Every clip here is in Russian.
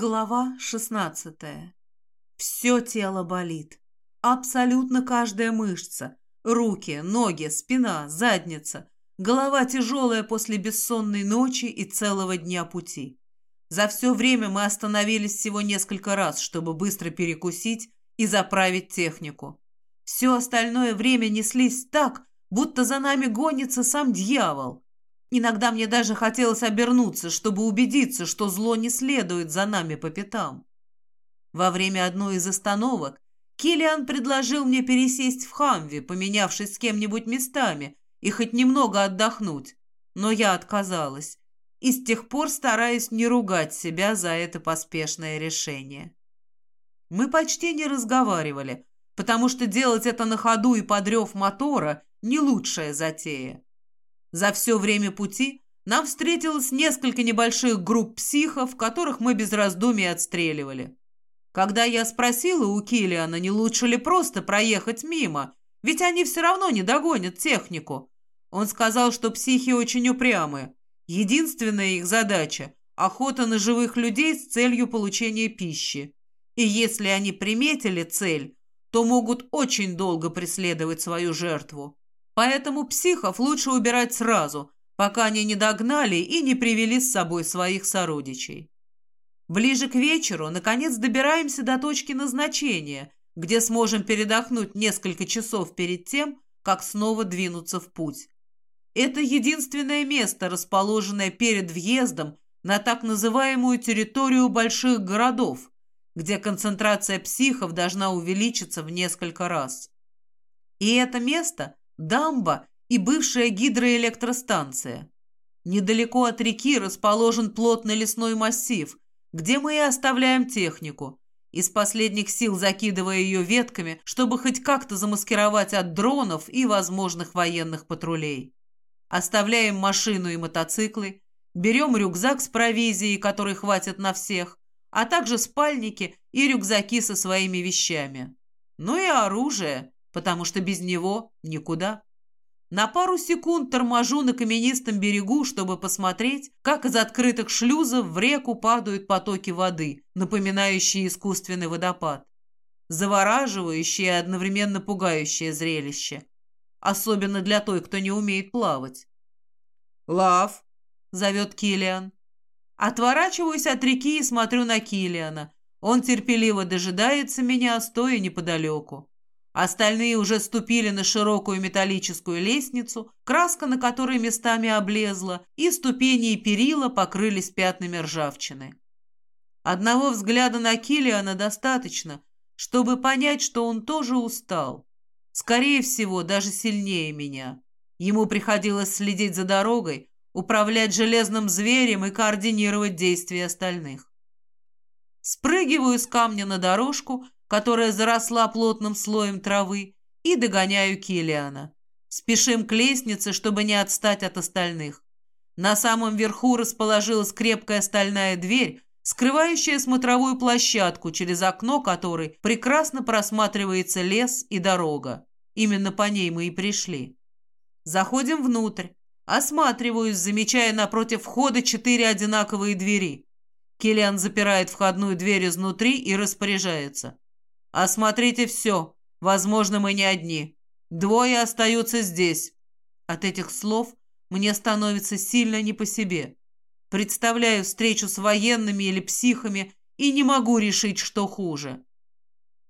Глава шестнадцатая. Все тело болит. Абсолютно каждая мышца. Руки, ноги, спина, задница. Голова тяжелая после бессонной ночи и целого дня пути. За все время мы остановились всего несколько раз, чтобы быстро перекусить и заправить технику. Все остальное время неслись так, будто за нами гонится сам дьявол. Иногда мне даже хотелось обернуться, чтобы убедиться, что зло не следует за нами по пятам. Во время одной из остановок Килиан предложил мне пересесть в Хамви, поменявшись с кем-нибудь местами, и хоть немного отдохнуть, но я отказалась, и с тех пор стараюсь не ругать себя за это поспешное решение. Мы почти не разговаривали, потому что делать это на ходу и подрев мотора – не лучшая затея. За все время пути нам встретилось несколько небольших групп психов, которых мы без раздумий отстреливали. Когда я спросила у Килиана, не лучше ли просто проехать мимо, ведь они все равно не догонят технику, он сказал, что психи очень упрямые. Единственная их задача – охота на живых людей с целью получения пищи. И если они приметили цель, то могут очень долго преследовать свою жертву. Поэтому психов лучше убирать сразу, пока они не догнали и не привели с собой своих сородичей. Ближе к вечеру, наконец, добираемся до точки назначения, где сможем передохнуть несколько часов перед тем, как снова двинуться в путь. Это единственное место, расположенное перед въездом на так называемую территорию больших городов, где концентрация психов должна увеличиться в несколько раз. И это место дамба и бывшая гидроэлектростанция. Недалеко от реки расположен плотный лесной массив, где мы и оставляем технику, из последних сил закидывая ее ветками, чтобы хоть как-то замаскировать от дронов и возможных военных патрулей. Оставляем машину и мотоциклы, берем рюкзак с провизией, который хватит на всех, а также спальники и рюкзаки со своими вещами. Ну и оружие, потому что без него никуда. На пару секунд торможу на каменистом берегу, чтобы посмотреть, как из открытых шлюзов в реку падают потоки воды, напоминающие искусственный водопад. Завораживающее и одновременно пугающее зрелище. Особенно для той, кто не умеет плавать. «Лав!» — зовет Килиан. Отворачиваюсь от реки и смотрю на Килиана. Он терпеливо дожидается меня, стоя неподалеку. Остальные уже ступили на широкую металлическую лестницу, краска на которой местами облезла, и ступени и перила покрылись пятнами ржавчины. Одного взгляда на Килиана достаточно, чтобы понять, что он тоже устал. Скорее всего, даже сильнее меня. Ему приходилось следить за дорогой, управлять железным зверем и координировать действия остальных. Спрыгиваю с камня на дорожку – которая заросла плотным слоем травы, и догоняю Килиана. Спешим к лестнице, чтобы не отстать от остальных. На самом верху расположилась крепкая стальная дверь, скрывающая смотровую площадку, через окно которой прекрасно просматривается лес и дорога. Именно по ней мы и пришли. Заходим внутрь. Осматриваюсь, замечая напротив входа четыре одинаковые двери. Киллиан запирает входную дверь изнутри и распоряжается. «Осмотрите все. Возможно, мы не одни. Двое остаются здесь». От этих слов мне становится сильно не по себе. Представляю встречу с военными или психами и не могу решить, что хуже.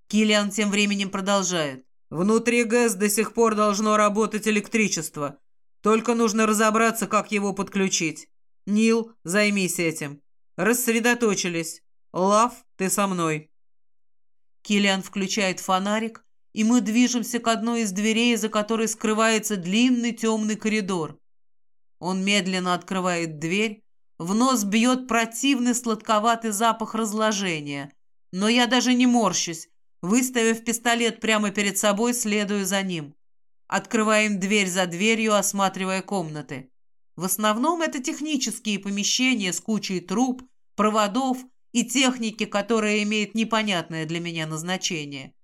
Киллиан тем временем продолжает. «Внутри ГЭС до сих пор должно работать электричество. Только нужно разобраться, как его подключить. Нил, займись этим. Рассредоточились. Лав, ты со мной». Киллиан включает фонарик, и мы движемся к одной из дверей, за которой скрывается длинный темный коридор. Он медленно открывает дверь, в нос бьет противный сладковатый запах разложения, но я даже не морщусь, выставив пистолет прямо перед собой, следую за ним. Открываем дверь за дверью, осматривая комнаты. В основном это технические помещения с кучей труб, проводов и техники, которая имеет непонятное для меня назначение.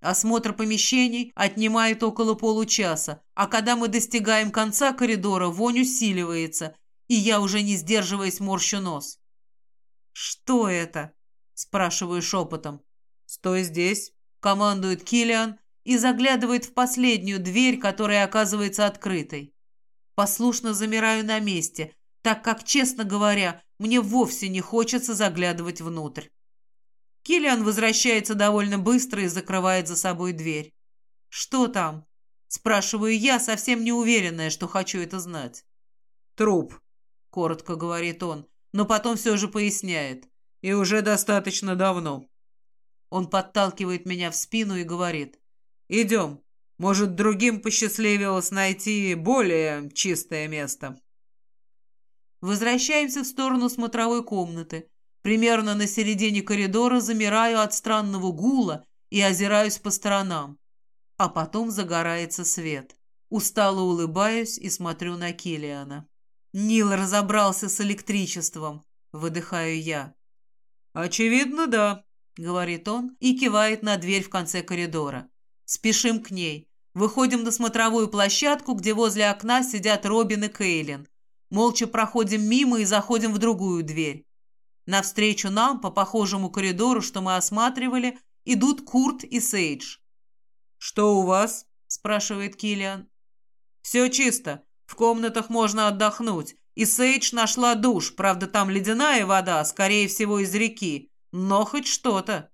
Осмотр помещений отнимает около получаса, а когда мы достигаем конца коридора, вонь усиливается, и я уже не сдерживаясь морщу нос. «Что это?» – спрашиваю шепотом. «Стой здесь», – командует Килиан и заглядывает в последнюю дверь, которая оказывается открытой. Послушно замираю на месте, так как, честно говоря, мне вовсе не хочется заглядывать внутрь. Килиан возвращается довольно быстро и закрывает за собой дверь. «Что там?» – спрашиваю я, совсем не уверенная, что хочу это знать. «Труп», – коротко говорит он, но потом все же поясняет. «И уже достаточно давно». Он подталкивает меня в спину и говорит. «Идем. Может, другим посчастливилось найти более чистое место». Возвращаемся в сторону смотровой комнаты. Примерно на середине коридора замираю от странного гула и озираюсь по сторонам. А потом загорается свет. Устало улыбаюсь и смотрю на Килиана. Нил разобрался с электричеством, выдыхаю я. «Очевидно, да», — говорит он и кивает на дверь в конце коридора. Спешим к ней. Выходим на смотровую площадку, где возле окна сидят Робин и Кейлин. Молча проходим мимо и заходим в другую дверь. Навстречу нам, по похожему коридору, что мы осматривали, идут Курт и Сейдж. «Что у вас?» – спрашивает Киллиан. «Все чисто. В комнатах можно отдохнуть. И Сейдж нашла душ, правда, там ледяная вода, скорее всего, из реки. Но хоть что-то».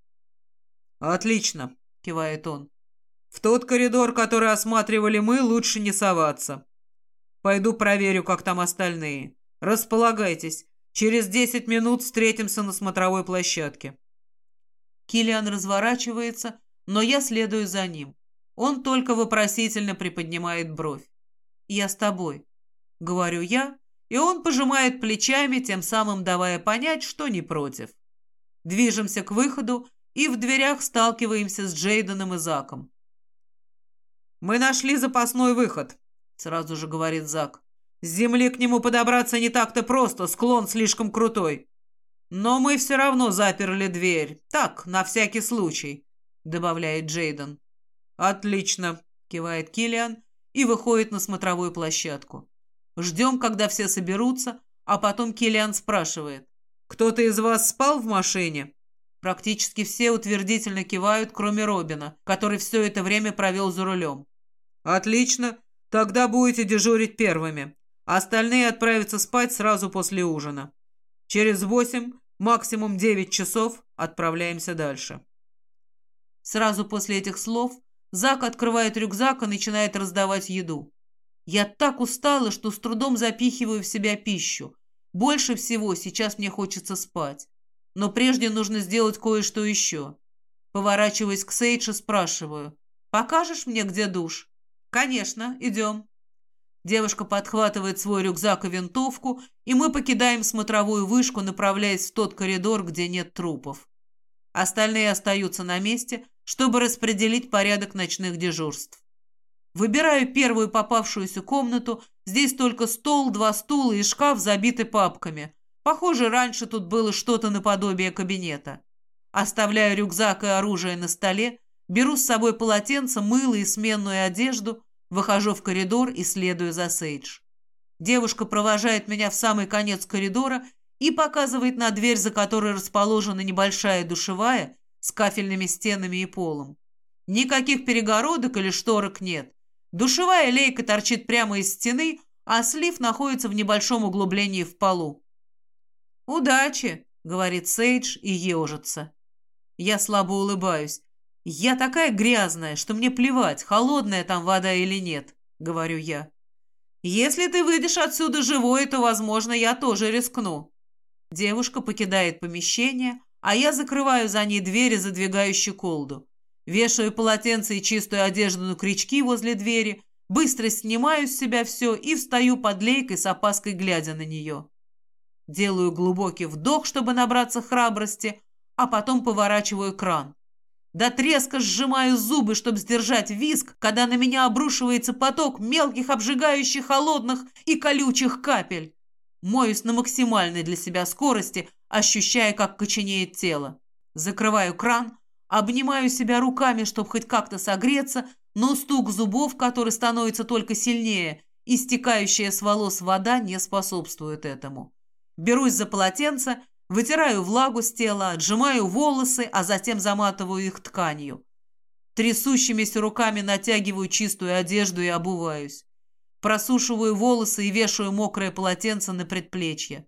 «Отлично», – кивает он. В тот коридор, который осматривали мы, лучше не соваться. Пойду проверю, как там остальные. Располагайтесь. Через десять минут встретимся на смотровой площадке. Килиан разворачивается, но я следую за ним. Он только вопросительно приподнимает бровь. «Я с тобой», — говорю я, и он пожимает плечами, тем самым давая понять, что не против. Движемся к выходу и в дверях сталкиваемся с Джейденом и Заком. «Мы нашли запасной выход», — сразу же говорит Зак. «С земли к нему подобраться не так-то просто, склон слишком крутой. Но мы все равно заперли дверь. Так, на всякий случай», — добавляет Джейден. «Отлично», — кивает Киллиан и выходит на смотровую площадку. Ждем, когда все соберутся, а потом Киллиан спрашивает. «Кто-то из вас спал в машине?» Практически все утвердительно кивают, кроме Робина, который все это время провел за рулем. «Отлично. Тогда будете дежурить первыми. Остальные отправятся спать сразу после ужина. Через восемь, максимум девять часов отправляемся дальше». Сразу после этих слов Зак открывает рюкзак и начинает раздавать еду. Я так устала, что с трудом запихиваю в себя пищу. Больше всего сейчас мне хочется спать. Но прежде нужно сделать кое-что еще. Поворачиваясь к Сейдже, спрашиваю. «Покажешь мне, где душ?» «Конечно, идем». Девушка подхватывает свой рюкзак и винтовку, и мы покидаем смотровую вышку, направляясь в тот коридор, где нет трупов. Остальные остаются на месте, чтобы распределить порядок ночных дежурств. Выбираю первую попавшуюся комнату. Здесь только стол, два стула и шкаф, забиты папками. Похоже, раньше тут было что-то наподобие кабинета. Оставляю рюкзак и оружие на столе, беру с собой полотенце, мыло и сменную одежду, выхожу в коридор и следую за Сейдж. Девушка провожает меня в самый конец коридора и показывает на дверь, за которой расположена небольшая душевая с кафельными стенами и полом. Никаких перегородок или шторок нет. Душевая лейка торчит прямо из стены, а слив находится в небольшом углублении в полу. «Удачи!» — говорит Сейдж и ежится. Я слабо улыбаюсь. «Я такая грязная, что мне плевать, холодная там вода или нет», — говорю я. «Если ты выйдешь отсюда живой, то, возможно, я тоже рискну». Девушка покидает помещение, а я закрываю за ней дверь и задвигаю щеколду. Вешаю полотенце и чистую одежду на крючки возле двери, быстро снимаю с себя все и встаю под лейкой с опаской, глядя на нее. Делаю глубокий вдох, чтобы набраться храбрости, а потом поворачиваю кран. До треска сжимаю зубы, чтобы сдержать визг, когда на меня обрушивается поток мелких, обжигающих, холодных и колючих капель. Моюсь на максимальной для себя скорости, ощущая, как коченеет тело. Закрываю кран, обнимаю себя руками, чтобы хоть как-то согреться, но стук зубов, который становится только сильнее, и стекающая с волос вода не способствует этому. Берусь за полотенце, Вытираю влагу с тела, отжимаю волосы, а затем заматываю их тканью. Трясущимися руками натягиваю чистую одежду и обуваюсь. Просушиваю волосы и вешаю мокрое полотенце на предплечье.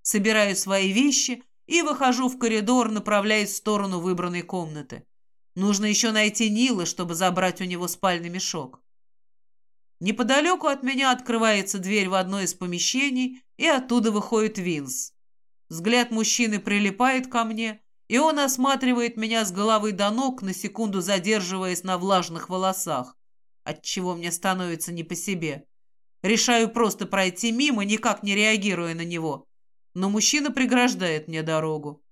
Собираю свои вещи и выхожу в коридор, направляясь в сторону выбранной комнаты. Нужно еще найти Нила, чтобы забрать у него спальный мешок. Неподалеку от меня открывается дверь в одно из помещений, и оттуда выходит Винс. Взгляд мужчины прилипает ко мне, и он осматривает меня с головы до ног, на секунду задерживаясь на влажных волосах, отчего мне становится не по себе. Решаю просто пройти мимо, никак не реагируя на него, но мужчина преграждает мне дорогу.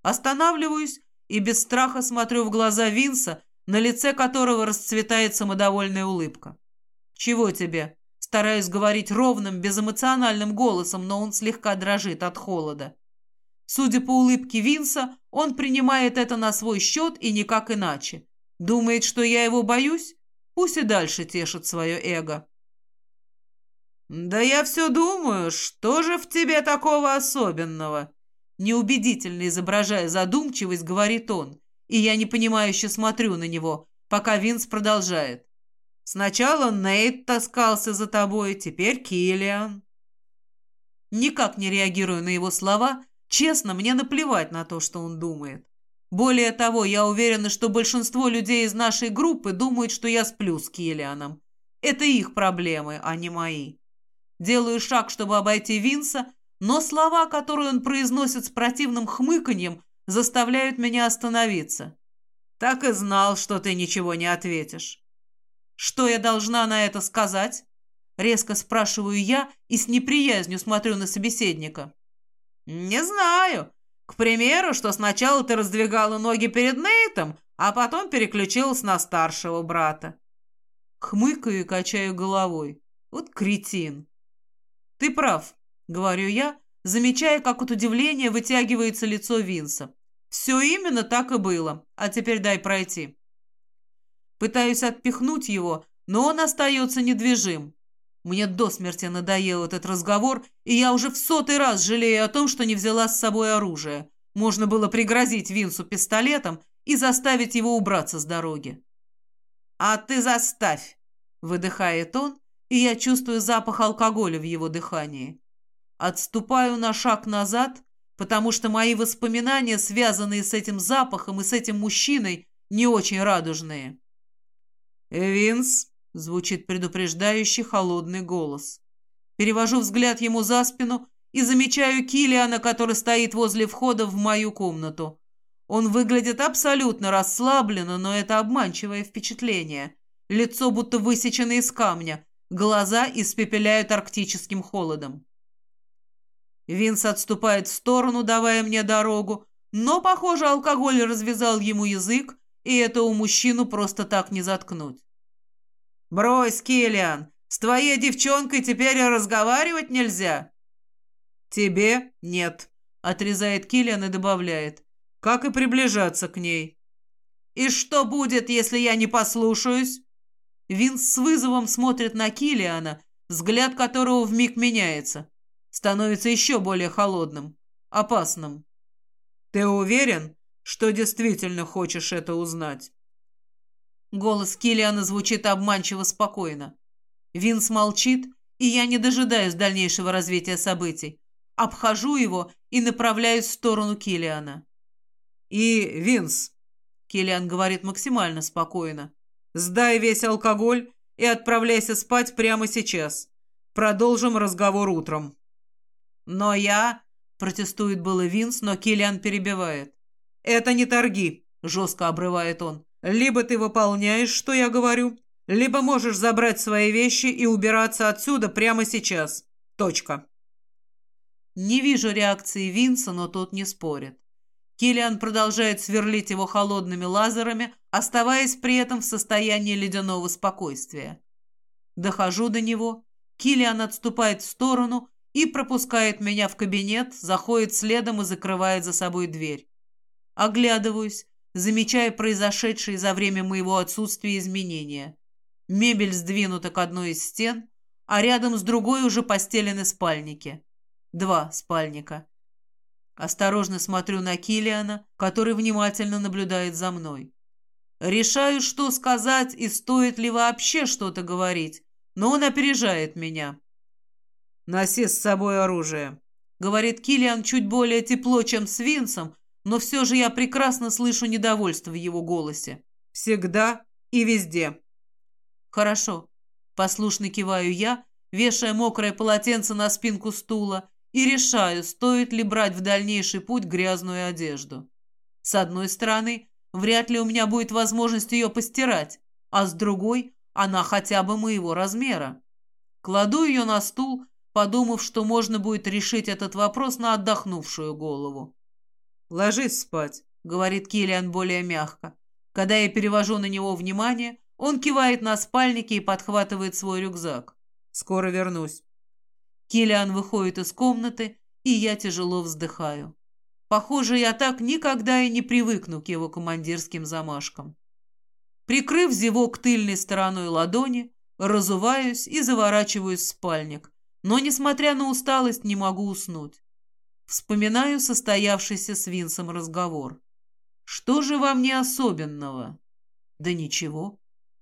Останавливаюсь и без страха смотрю в глаза Винса, на лице которого расцветает самодовольная улыбка. «Чего тебе?» Стараюсь говорить ровным, безэмоциональным голосом, но он слегка дрожит от холода. Судя по улыбке Винса, он принимает это на свой счет и никак иначе. Думает, что я его боюсь? Пусть и дальше тешит свое эго. «Да я все думаю, что же в тебе такого особенного?» Неубедительно изображая задумчивость, говорит он, и я непонимающе смотрю на него, пока Винс продолжает. Сначала Нейт таскался за тобой, теперь Киллиан. Никак не реагирую на его слова. Честно, мне наплевать на то, что он думает. Более того, я уверена, что большинство людей из нашей группы думают, что я сплю с Киллианом. Это их проблемы, а не мои. Делаю шаг, чтобы обойти Винса, но слова, которые он произносит с противным хмыканьем, заставляют меня остановиться. Так и знал, что ты ничего не ответишь. «Что я должна на это сказать?» Резко спрашиваю я и с неприязнью смотрю на собеседника. «Не знаю. К примеру, что сначала ты раздвигала ноги перед Нейтом, а потом переключилась на старшего брата». Хмыкаю и качаю головой. Вот кретин. «Ты прав», — говорю я, замечая, как от удивления вытягивается лицо Винса. «Все именно так и было. А теперь дай пройти». Пытаюсь отпихнуть его, но он остается недвижим. Мне до смерти надоел этот разговор, и я уже в сотый раз жалею о том, что не взяла с собой оружие. Можно было пригрозить Винсу пистолетом и заставить его убраться с дороги. «А ты заставь!» – выдыхает он, и я чувствую запах алкоголя в его дыхании. Отступаю на шаг назад, потому что мои воспоминания, связанные с этим запахом и с этим мужчиной, не очень радужные. «Винс!» — звучит предупреждающий холодный голос. Перевожу взгляд ему за спину и замечаю Килиана, который стоит возле входа в мою комнату. Он выглядит абсолютно расслабленно, но это обманчивое впечатление. Лицо будто высечено из камня, глаза испепеляют арктическим холодом. Винс отступает в сторону, давая мне дорогу, но, похоже, алкоголь развязал ему язык, и этому мужчину просто так не заткнуть. «Брось, Киллиан, с твоей девчонкой теперь разговаривать нельзя». «Тебе нет», — отрезает Киллиан и добавляет. «Как и приближаться к ней». «И что будет, если я не послушаюсь?» Винс с вызовом смотрит на Киллиана, взгляд которого вмиг меняется. Становится еще более холодным, опасным. «Ты уверен?» Что действительно хочешь это узнать». Голос Киллиана звучит обманчиво спокойно. Винс молчит, и я не дожидаюсь дальнейшего развития событий. Обхожу его и направляюсь в сторону Киллиана. «И, Винс», — Киллиан говорит максимально спокойно, «сдай весь алкоголь и отправляйся спать прямо сейчас. Продолжим разговор утром». «Но я...» — протестует было Винс, но Киллиан перебивает. «Это не торги», — жестко обрывает он. «Либо ты выполняешь, что я говорю, либо можешь забрать свои вещи и убираться отсюда прямо сейчас. Точка». Не вижу реакции Винса, но тот не спорит. Киллиан продолжает сверлить его холодными лазерами, оставаясь при этом в состоянии ледяного спокойствия. Дохожу до него. Киллиан отступает в сторону и пропускает меня в кабинет, заходит следом и закрывает за собой дверь. Оглядываюсь, замечая произошедшие за время моего отсутствия изменения. Мебель сдвинута к одной из стен, а рядом с другой уже постелены спальники. Два спальника. Осторожно смотрю на Килиана, который внимательно наблюдает за мной. Решаю, что сказать и стоит ли вообще что-то говорить, но он опережает меня. «Носи с собой оружие», — говорит Килиан чуть более тепло, чем с Винсом, но все же я прекрасно слышу недовольство в его голосе. «Всегда и везде». «Хорошо», — послушно киваю я, вешая мокрое полотенце на спинку стула и решаю, стоит ли брать в дальнейший путь грязную одежду. С одной стороны, вряд ли у меня будет возможность ее постирать, а с другой, она хотя бы моего размера. Кладу ее на стул, подумав, что можно будет решить этот вопрос на отдохнувшую голову. «Ложись спать», — говорит Киллиан более мягко. Когда я перевожу на него внимание, он кивает на спальнике и подхватывает свой рюкзак. «Скоро вернусь». Киллиан выходит из комнаты, и я тяжело вздыхаю. Похоже, я так никогда и не привыкну к его командирским замашкам. Прикрыв зевок тыльной стороной ладони, разуваюсь и заворачиваюсь в спальник, но, несмотря на усталость, не могу уснуть. Вспоминаю состоявшийся с Винсом разговор. Что же во мне особенного? Да ничего.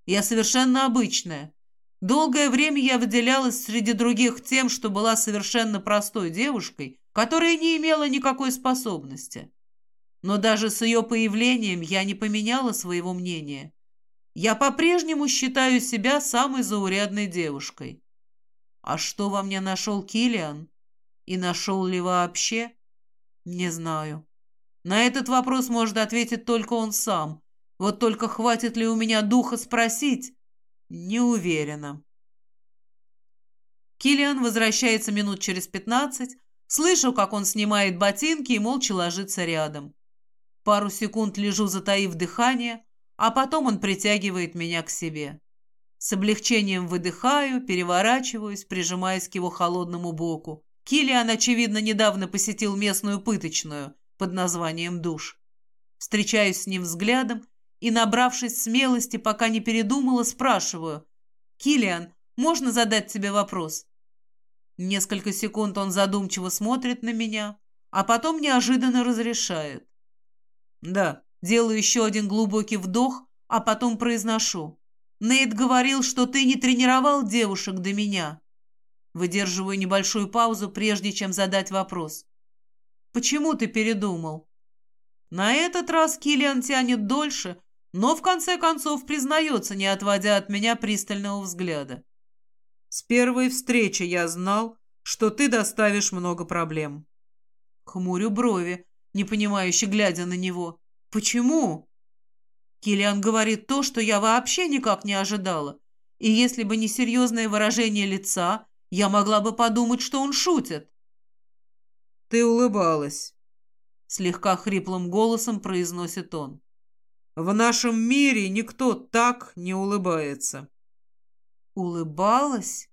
Я совершенно обычная. Долгое время я выделялась среди других тем, что была совершенно простой девушкой, которая не имела никакой способности. Но даже с ее появлением я не поменяла своего мнения. Я по-прежнему считаю себя самой заурядной девушкой. А что во мне нашел Килиан? И нашел ли вообще? Не знаю. На этот вопрос может ответить только он сам. Вот только хватит ли у меня духа спросить? Не уверена. Килиан возвращается минут через пятнадцать. Слышу, как он снимает ботинки и молча ложится рядом. Пару секунд лежу, затаив дыхание, а потом он притягивает меня к себе. С облегчением выдыхаю, переворачиваюсь, прижимаясь к его холодному боку. Килиан, очевидно, недавно посетил местную пыточную под названием «Душ». Встречаюсь с ним взглядом и, набравшись смелости, пока не передумала, спрашиваю. «Килиан, можно задать тебе вопрос?» Несколько секунд он задумчиво смотрит на меня, а потом неожиданно разрешает. «Да, делаю еще один глубокий вдох, а потом произношу. Нейт говорил, что ты не тренировал девушек до меня. Выдерживаю небольшую паузу, прежде чем задать вопрос. «Почему ты передумал?» На этот раз Киллиан тянет дольше, но в конце концов признается, не отводя от меня пристального взгляда. «С первой встречи я знал, что ты доставишь много проблем». Хмурю брови, непонимающе глядя на него. «Почему?» Киллиан говорит то, что я вообще никак не ожидала. И если бы не серьезное выражение лица, я могла бы подумать, что он шутит. «Ты улыбалась», — слегка хриплым голосом произносит он. «В нашем мире никто так не улыбается». «Улыбалась?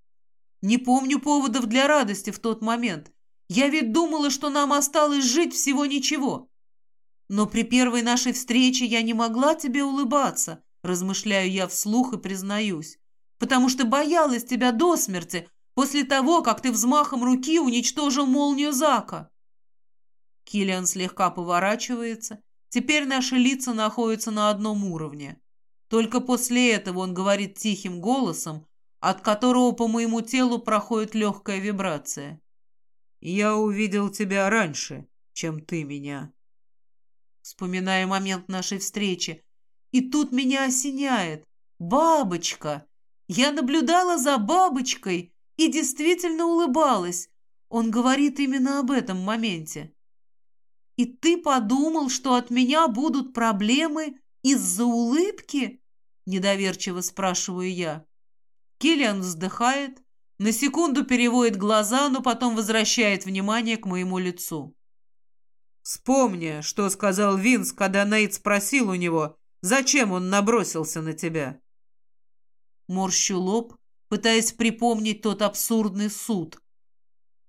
Не помню поводов для радости в тот момент. Я ведь думала, что нам осталось жить всего ничего. Но при первой нашей встрече я не могла тебе улыбаться, размышляю я вслух и признаюсь, потому что боялась тебя до смерти, после того, как ты взмахом руки уничтожил молнию Зака. Киллиан слегка поворачивается. Теперь наши лица находятся на одном уровне. Только после этого он говорит тихим голосом, от которого по моему телу проходит легкая вибрация. «Я увидел тебя раньше, чем ты меня». Вспоминая момент нашей встречи. И тут меня осеняет. «Бабочка!» Я наблюдала за бабочкой, и действительно улыбалась. Он говорит именно об этом моменте. «И ты подумал, что от меня будут проблемы из-за улыбки?» Недоверчиво спрашиваю я. Киллиан вздыхает, на секунду переводит глаза, но потом возвращает внимание к моему лицу. «Вспомни, что сказал Винс, когда Нейт спросил у него, зачем он набросился на тебя». Морщу лоб, пытаясь припомнить тот абсурдный суд.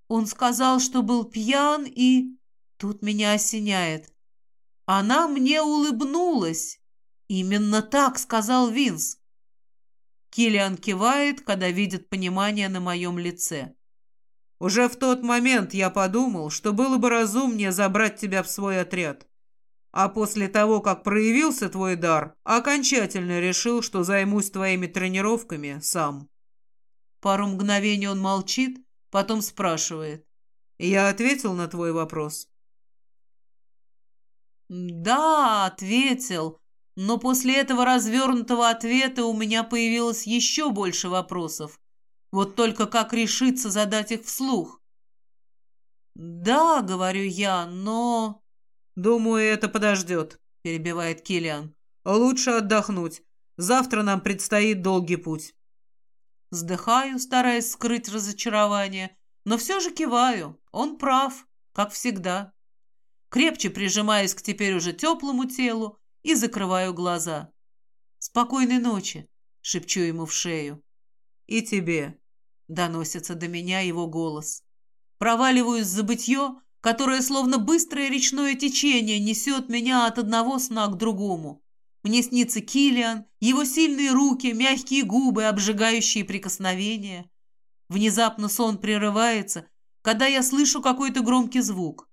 Он сказал, что был пьян и... Тут меня осеняет. Она мне улыбнулась. Именно так сказал Винс. Киллиан кивает, когда видит понимание на моем лице. Уже в тот момент я подумал, что было бы разумнее забрать тебя в свой отряд. А после того, как проявился твой дар, окончательно решил, что займусь твоими тренировками сам. Пару мгновений он молчит, потом спрашивает. Я ответил на твой вопрос? Да, ответил. Но после этого развернутого ответа у меня появилось еще больше вопросов. Вот только как решиться задать их вслух? «Да», — говорю я, — «но...» «Думаю, это подождет», — перебивает Киллиан. «Лучше отдохнуть. Завтра нам предстоит долгий путь». Вздыхаю, стараясь скрыть разочарование, но все же киваю. Он прав, как всегда. Крепче прижимаюсь к теперь уже теплому телу и закрываю глаза. «Спокойной ночи», — шепчу ему в шею. «И тебе», — доносится до меня его голос. Проваливаюсь в забытье, которое словно быстрое речное течение несет меня от одного сна к другому. Мне снится Килиан, его сильные руки, мягкие губы, обжигающие прикосновения. Внезапно сон прерывается, когда я слышу какой-то громкий звук.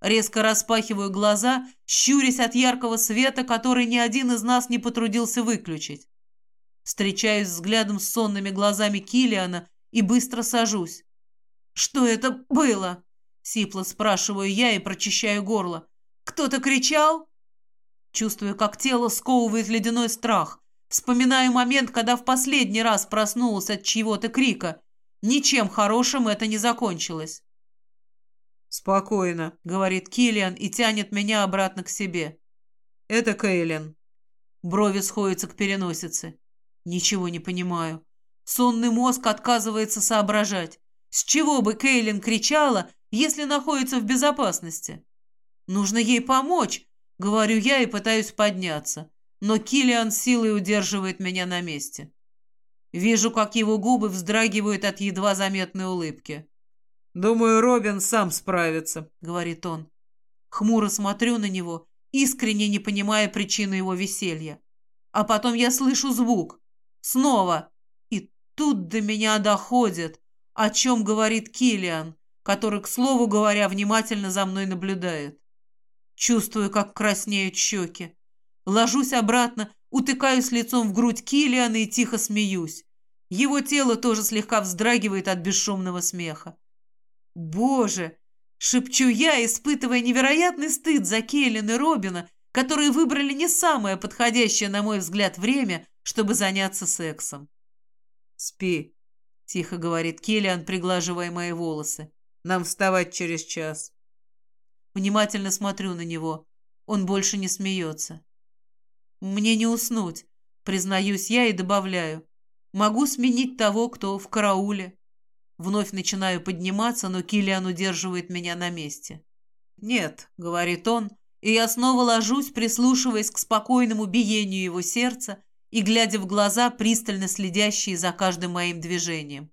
Резко распахиваю глаза, щурясь от яркого света, который ни один из нас не потрудился выключить. Встречаюсь взглядом с сонными глазами Килиана и быстро сажусь. «Что это было?» Сипло спрашиваю я и прочищаю горло. «Кто-то кричал?» Чувствую, как тело сковывает ледяной страх. Вспоминаю момент, когда в последний раз проснулась от чьего-то крика. Ничем хорошим это не закончилось. «Спокойно», — говорит Киллиан и тянет меня обратно к себе. «Это Кейлин». Брови сходятся к переносице. Ничего не понимаю. Сонный мозг отказывается соображать. С чего бы Кейлин кричала, если находится в безопасности? Нужно ей помочь, говорю я и пытаюсь подняться, но Килиан силой удерживает меня на месте. Вижу, как его губы вздрагивают от едва заметной улыбки. «Думаю, Робин сам справится», — говорит он. Хмуро смотрю на него, искренне не понимая причины его веселья. А потом я слышу звук. Снова. И тут до меня доходит, о чем говорит Килиан который, к слову говоря, внимательно за мной наблюдает. Чувствую, как краснеют щеки. Ложусь обратно, утыкаюсь лицом в грудь Килиана и тихо смеюсь. Его тело тоже слегка вздрагивает от бесшумного смеха. «Боже!» — шепчу я, испытывая невероятный стыд за Кейлин и Робина, которые выбрали не самое подходящее, на мой взгляд, время, чтобы заняться сексом. «Спи», — тихо говорит Киллиан, приглаживая мои волосы. Нам вставать через час. Внимательно смотрю на него. Он больше не смеется. Мне не уснуть, признаюсь я и добавляю. Могу сменить того, кто в карауле. Вновь начинаю подниматься, но Килиан удерживает меня на месте. «Нет», — говорит он, и я снова ложусь, прислушиваясь к спокойному биению его сердца и глядя в глаза, пристально следящие за каждым моим движением.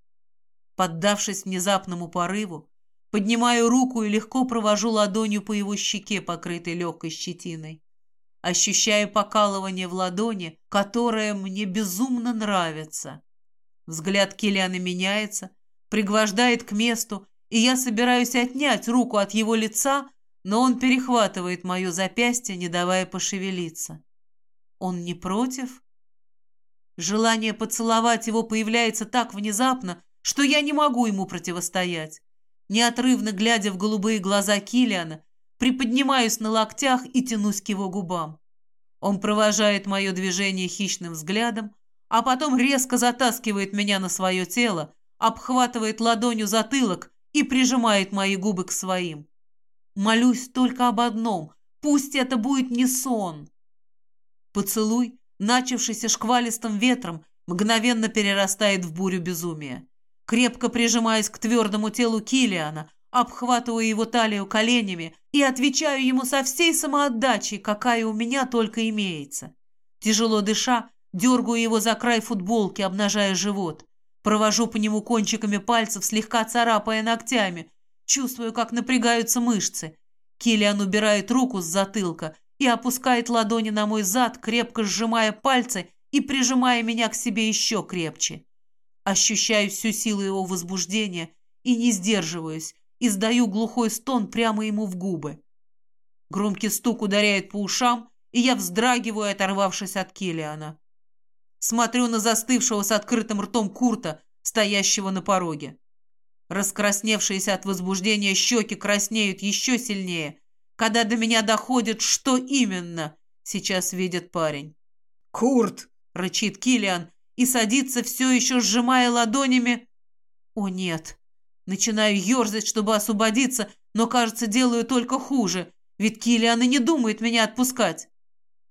Поддавшись внезапному порыву, Поднимаю руку и легко провожу ладонью по его щеке, покрытой легкой щетиной. Ощущаю покалывание в ладони, которое мне безумно нравится. Взгляд Киллиана меняется, пригвождает к месту, и я собираюсь отнять руку от его лица, но он перехватывает мое запястье, не давая пошевелиться. Он не против? Желание поцеловать его появляется так внезапно, что я не могу ему противостоять неотрывно глядя в голубые глаза Килиана, приподнимаюсь на локтях и тянусь к его губам. Он провожает мое движение хищным взглядом, а потом резко затаскивает меня на свое тело, обхватывает ладонью затылок и прижимает мои губы к своим. Молюсь только об одном – пусть это будет не сон. Поцелуй, начавшийся шквалистым ветром, мгновенно перерастает в бурю безумия. Крепко прижимаясь к твердому телу Килиана, обхватываю его талию коленями и отвечаю ему со всей самоотдачей, какая у меня только имеется. Тяжело дыша, дергаю его за край футболки, обнажая живот. Провожу по нему кончиками пальцев, слегка царапая ногтями. Чувствую, как напрягаются мышцы. Килиан убирает руку с затылка и опускает ладони на мой зад, крепко сжимая пальцы и прижимая меня к себе еще крепче. Ощущаю всю силу его возбуждения и не сдерживаюсь, издаю глухой стон прямо ему в губы. Громкий стук ударяет по ушам, и я вздрагиваю, оторвавшись от Килиана. Смотрю на застывшего с открытым ртом Курта, стоящего на пороге. Раскрасневшиеся от возбуждения щеки краснеют еще сильнее, когда до меня доходит, что именно сейчас видит парень. «Курт!» — рычит Килиан и садится, все еще сжимая ладонями. О нет! Начинаю ерзать, чтобы освободиться, но, кажется, делаю только хуже, ведь Килиан и не думает меня отпускать.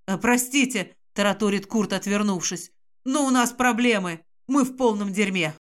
«Э, «Простите», — тараторит Курт, отвернувшись, — «но у нас проблемы. Мы в полном дерьме».